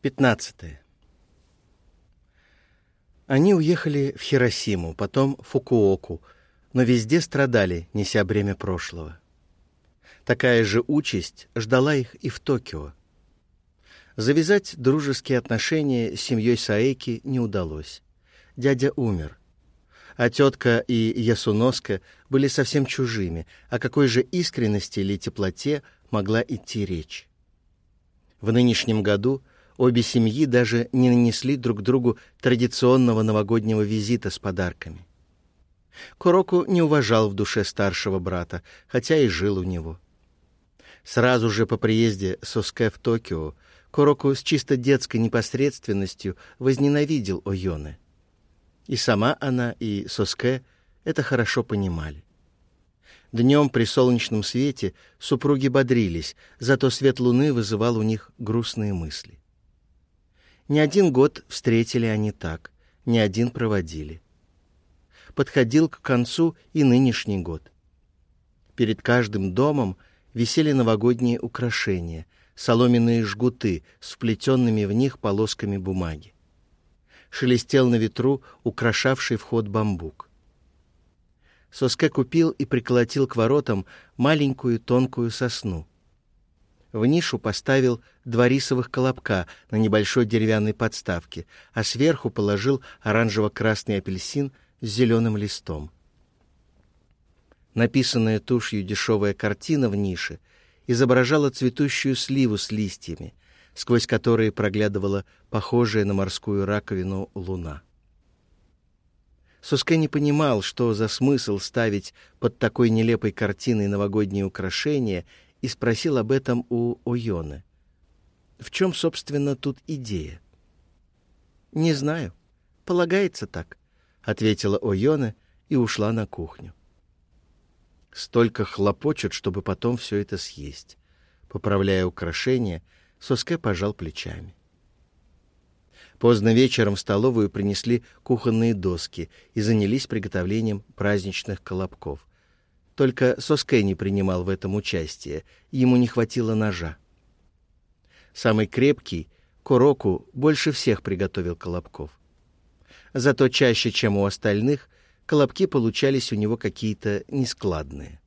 15. Они уехали в Хиросиму, потом в Фукуоку, но везде страдали, неся бремя прошлого. Такая же участь ждала их и в Токио. Завязать дружеские отношения с семьей Саэки не удалось. Дядя умер. А тетка и Ясуноска были совсем чужими, о какой же искренности или теплоте могла идти речь. В нынешнем году – Обе семьи даже не нанесли друг другу традиционного новогоднего визита с подарками. Куроку не уважал в душе старшего брата, хотя и жил у него. Сразу же по приезде Соске в Токио Куроку с чисто детской непосредственностью возненавидел Ойоне. И сама она, и Соске это хорошо понимали. Днем при солнечном свете супруги бодрились, зато свет луны вызывал у них грустные мысли. Не один год встретили они так, не один проводили. Подходил к концу и нынешний год. Перед каждым домом висели новогодние украшения, соломенные жгуты с вплетенными в них полосками бумаги. Шелестел на ветру украшавший вход бамбук. Соске купил и приколотил к воротам маленькую тонкую сосну — в нишу поставил два рисовых колобка на небольшой деревянной подставке, а сверху положил оранжево-красный апельсин с зеленым листом. Написанная тушью дешевая картина в нише изображала цветущую сливу с листьями, сквозь которые проглядывала похожая на морскую раковину луна. Суске не понимал, что за смысл ставить под такой нелепой картиной новогодние украшения и спросил об этом у Ойоны. В чем, собственно, тут идея? «Не знаю. Полагается так», — ответила Ойона и ушла на кухню. Столько хлопочет, чтобы потом все это съесть. Поправляя украшения, Соске пожал плечами. Поздно вечером в столовую принесли кухонные доски и занялись приготовлением праздничных колобков. Только Соске не принимал в этом участие, ему не хватило ножа. Самый крепкий, Куроку, больше всех приготовил колобков. Зато чаще, чем у остальных, колобки получались у него какие-то нескладные.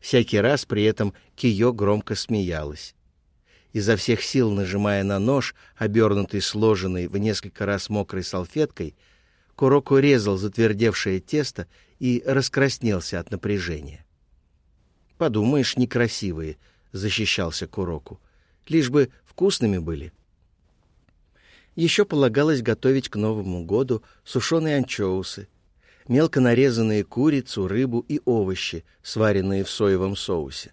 Всякий раз при этом Кио громко смеялась. Изо всех сил нажимая на нож, обернутый сложенный в несколько раз мокрой салфеткой, Куроку резал затвердевшее тесто и раскраснелся от напряжения. «Подумаешь, некрасивые», — защищался Куроку. «Лишь бы вкусными были». Еще полагалось готовить к Новому году сушеные анчоусы, мелко нарезанные курицу, рыбу и овощи, сваренные в соевом соусе.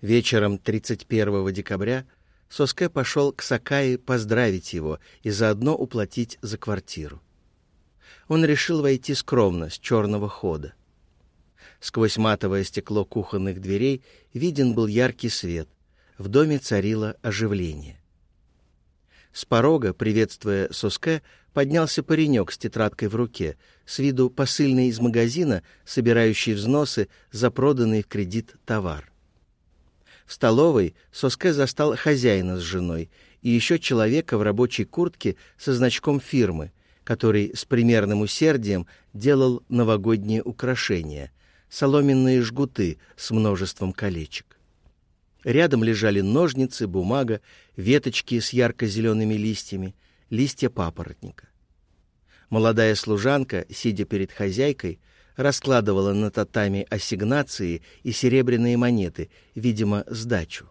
Вечером 31 декабря Соске пошел к Сакаи поздравить его и заодно уплатить за квартиру он решил войти скромно, с черного хода. Сквозь матовое стекло кухонных дверей виден был яркий свет. В доме царило оживление. С порога, приветствуя Соске, поднялся паренек с тетрадкой в руке, с виду посыльный из магазина, собирающий взносы за проданный в кредит товар. В столовой Соске застал хозяина с женой и еще человека в рабочей куртке со значком фирмы — который с примерным усердием делал новогодние украшения, соломенные жгуты с множеством колечек. Рядом лежали ножницы, бумага, веточки с ярко-зелеными листьями, листья папоротника. Молодая служанка, сидя перед хозяйкой, раскладывала на татами ассигнации и серебряные монеты, видимо, сдачу.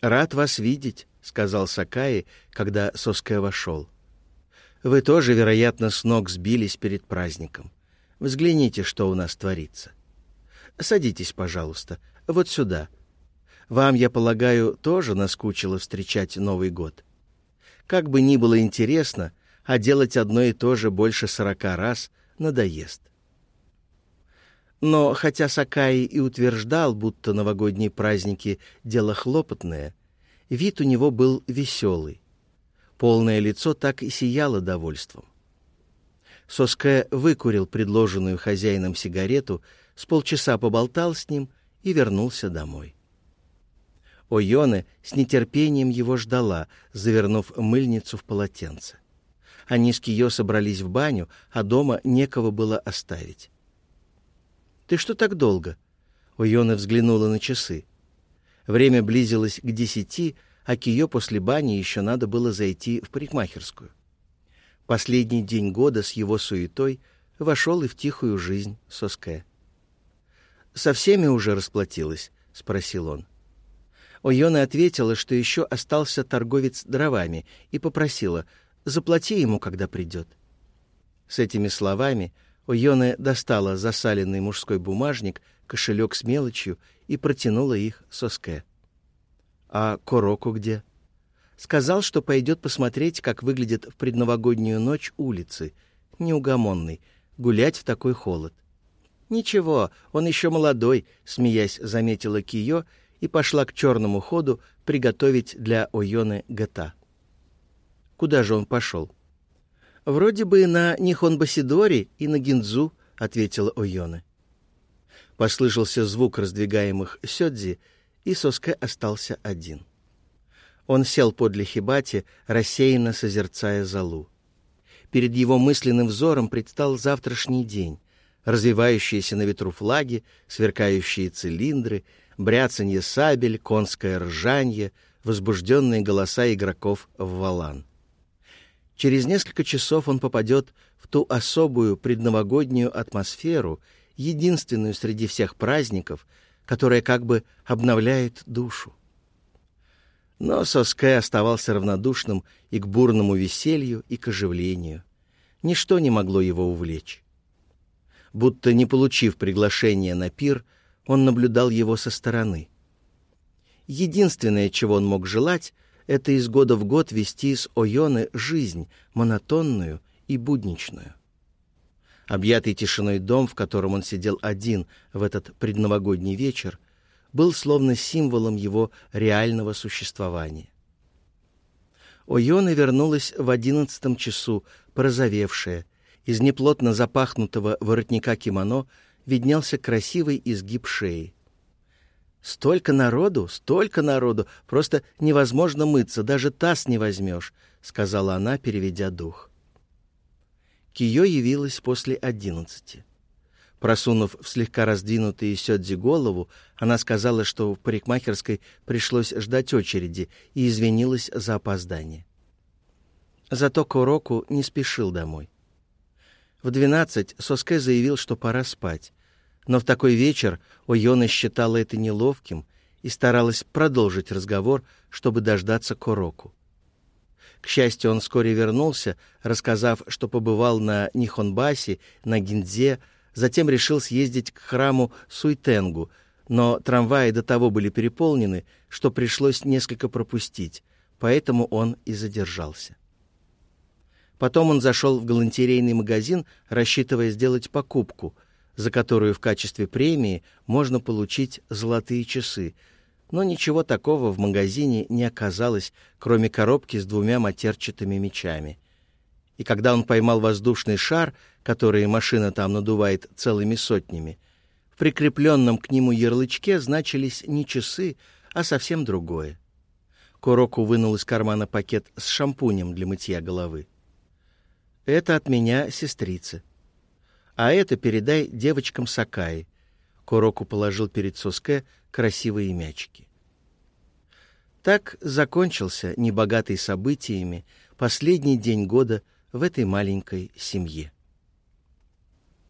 «Рад вас видеть», — сказал Сакаи, когда Соске вошел. Вы тоже, вероятно, с ног сбились перед праздником. Взгляните, что у нас творится. Садитесь, пожалуйста, вот сюда. Вам, я полагаю, тоже наскучило встречать Новый год. Как бы ни было интересно, а делать одно и то же больше сорока раз надоест. Но хотя Сакаи и утверждал, будто новогодние праздники — дело хлопотное, вид у него был веселый. Полное лицо так и сияло довольством. Соске выкурил предложенную хозяином сигарету, с полчаса поболтал с ним и вернулся домой. Ойоне с нетерпением его ждала, завернув мыльницу в полотенце. Они с Кио собрались в баню, а дома некого было оставить. «Ты что так долго?» Ойоне взглянула на часы. Время близилось к десяти, а Кио после бани еще надо было зайти в парикмахерскую. Последний день года с его суетой вошел и в тихую жизнь Соске. «Со всеми уже расплатилась?» — спросил он. Ойона ответила, что еще остался торговец дровами, и попросила «заплати ему, когда придет». С этими словами Ойона достала засаленный мужской бумажник, кошелек с мелочью и протянула их Соске. «А Короку где?» «Сказал, что пойдет посмотреть, как выглядят в предновогоднюю ночь улицы. Неугомонный. Гулять в такой холод». «Ничего, он еще молодой», — смеясь заметила Кио и пошла к черному ходу приготовить для Ойоны гата. «Куда же он пошел?» «Вроде бы на Нихонбасидори и на Гинзу», — ответила Ойона. Послышался звук раздвигаемых сёдзи, и Соске остался один. Он сел подле Хибати, рассеянно созерцая залу. Перед его мысленным взором предстал завтрашний день, развивающиеся на ветру флаги, сверкающие цилиндры, бряцанье сабель, конское ржанье, возбужденные голоса игроков в валан. Через несколько часов он попадет в ту особую предновогоднюю атмосферу, единственную среди всех праздников, которая как бы обновляет душу. Но Соске оставался равнодушным и к бурному веселью, и к оживлению. Ничто не могло его увлечь. Будто не получив приглашения на пир, он наблюдал его со стороны. Единственное, чего он мог желать, это из года в год вести с Ойоны жизнь, монотонную и будничную. Объятый тишиной дом, в котором он сидел один в этот предновогодний вечер, был словно символом его реального существования. Ойона вернулась в одиннадцатом часу, порозовевшая. Из неплотно запахнутого воротника кимоно виднелся красивый изгиб шеи. «Столько народу, столько народу! Просто невозможно мыться, даже таз не возьмешь», — сказала она, переведя дух. Кио явилась после одиннадцати. Просунув в слегка раздвинутые сёдзи голову, она сказала, что в парикмахерской пришлось ждать очереди и извинилась за опоздание. Зато Куроку не спешил домой. В двенадцать Соске заявил, что пора спать, но в такой вечер Ойона считала это неловким и старалась продолжить разговор, чтобы дождаться Куроку. К счастью, он вскоре вернулся, рассказав, что побывал на Нихонбасе, на Гиндзе, затем решил съездить к храму Суйтенгу, но трамваи до того были переполнены, что пришлось несколько пропустить, поэтому он и задержался. Потом он зашел в галантерейный магазин, рассчитывая сделать покупку, за которую в качестве премии можно получить золотые часы — но ничего такого в магазине не оказалось, кроме коробки с двумя матерчатыми мечами. И когда он поймал воздушный шар, который машина там надувает целыми сотнями, в прикрепленном к нему ярлычке значились не часы, а совсем другое. Куроку вынул из кармана пакет с шампунем для мытья головы. «Это от меня, сестрица. А это передай девочкам Сакаи». Куроку положил перед Соске красивые мячики. Так закончился, небогатый событиями, последний день года в этой маленькой семье.